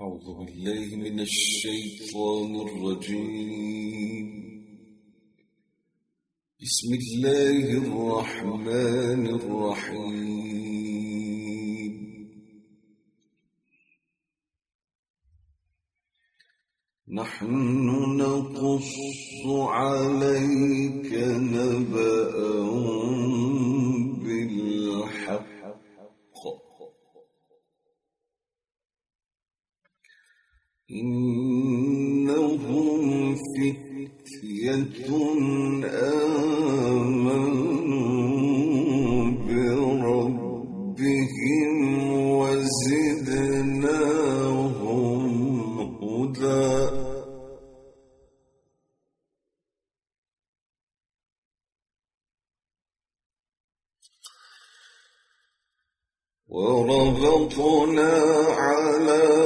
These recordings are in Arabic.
أعوذ بالله من الشيطان الرجيم. بسم الله الرحمن الرحيم. نحن نقص عليك نبأهم إنهم فتية آمنوا بربهم وزدناهم هدى. وربطنا على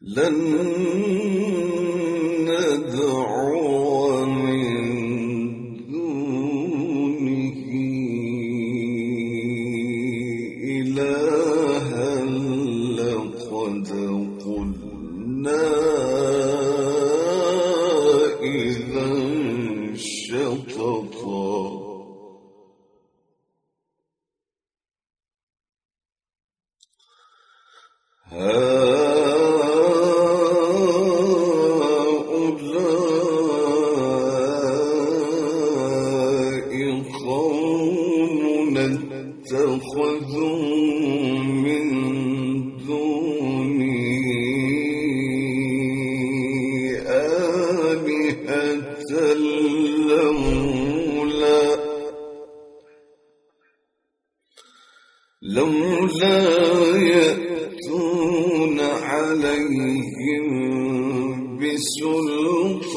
لن ندعو من دونه إلها لقد قلنا إذا شططا اتخذوا من دوني آلهة لولا لولا يأتون عليهم بسلطان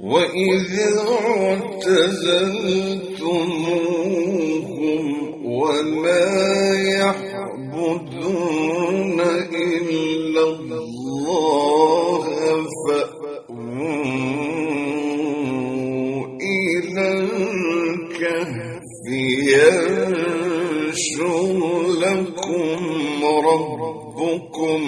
وإذ اعتزلتموهم وما يعبدون إلا الله فأووا إلى الكهف ينشر لكم ربكم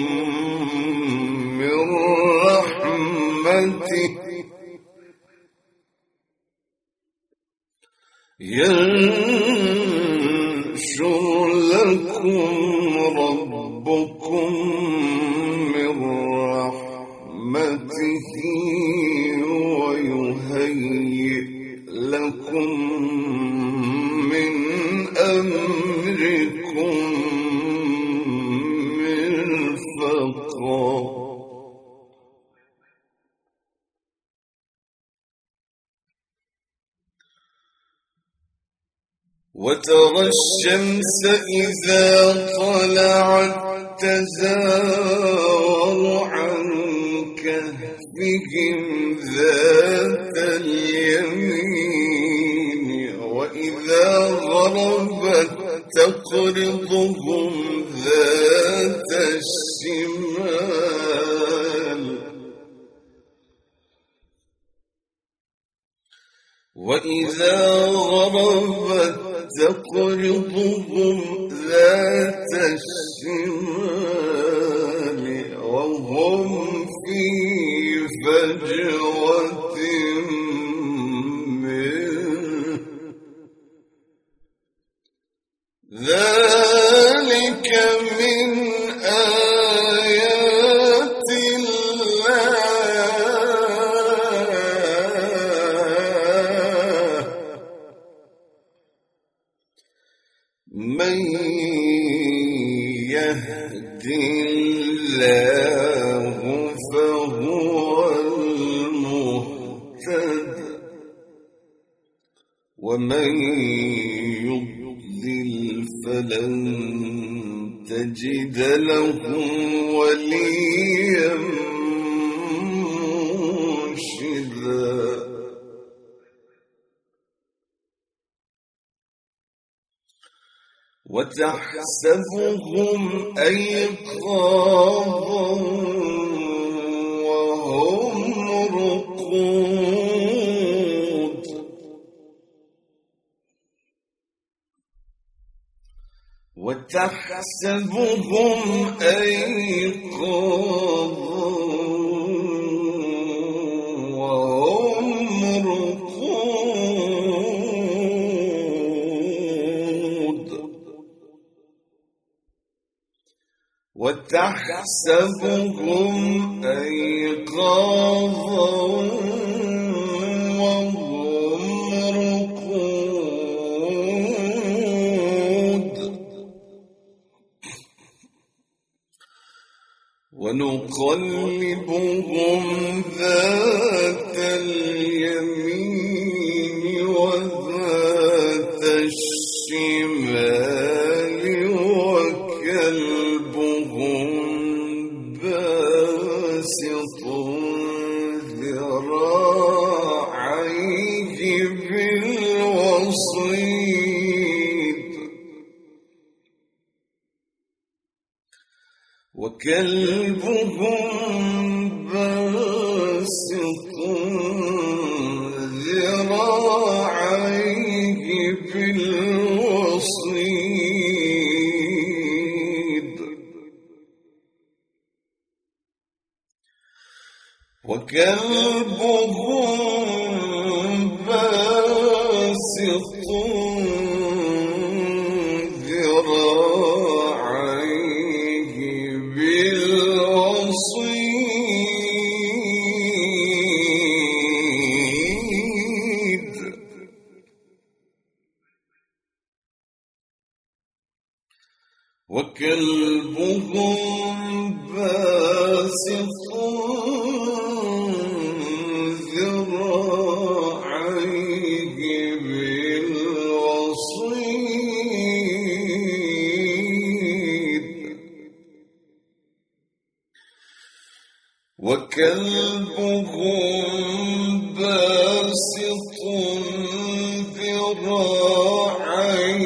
ينشر وترى الشمس إذا طلعت تزاور عن كهفهم ذات اليمين وإذا غربت تقرضهم ذات الشمال. وإذا غربت تقرضهم ذات الشمال وهم في فجوة منه يضلل فلن تجد له وليا مرشدا. وتحسبهم أيقاظا وهم رقود وتحسبهم أيقاظا وهم رقود وتحسبهم أيقاظا ونقلبهم ذات وكلبهم باسط ذراعيه بالوصيد وكلبهم بالوصيد وكلبهم باسط ذراعيه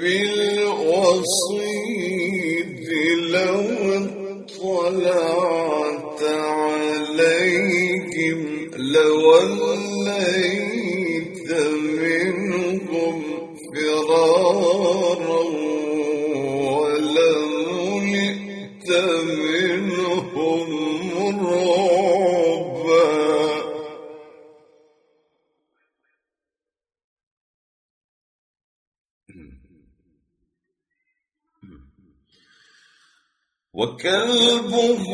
بالوصيد لو عليهم وكلبهم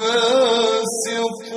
باسط.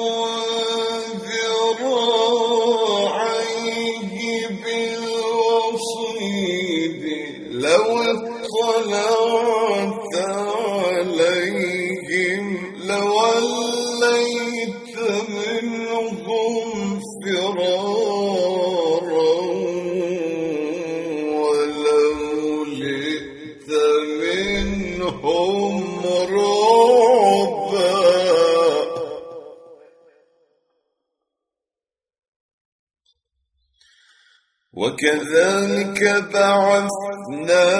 وكذلك بعثناهم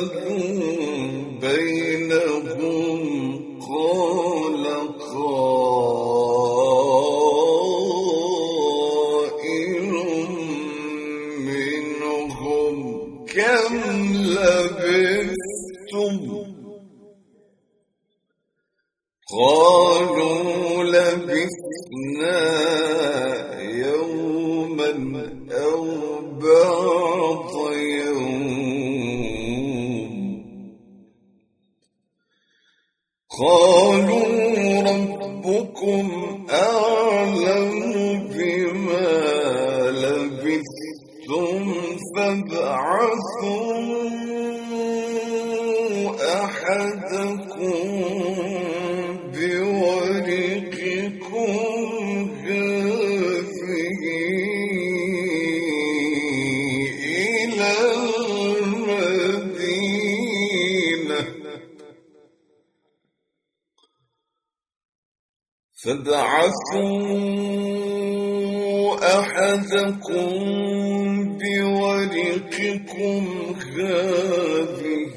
ليتساءلوا بينهم قال قائل منهم كم لبثتم؟ قال قالوا ربكم أعلم. فابعثوا أحدكم بورقكم هذه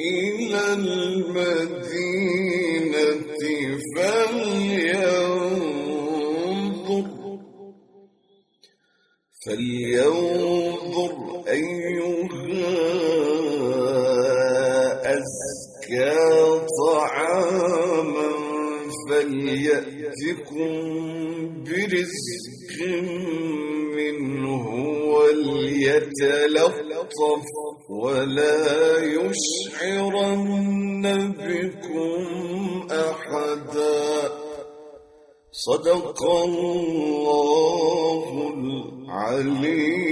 إلى المدينة فلينظر فلينظر برزق منه وليتلطف ولا يشعرن بكم أحدا. صدق الله العليم.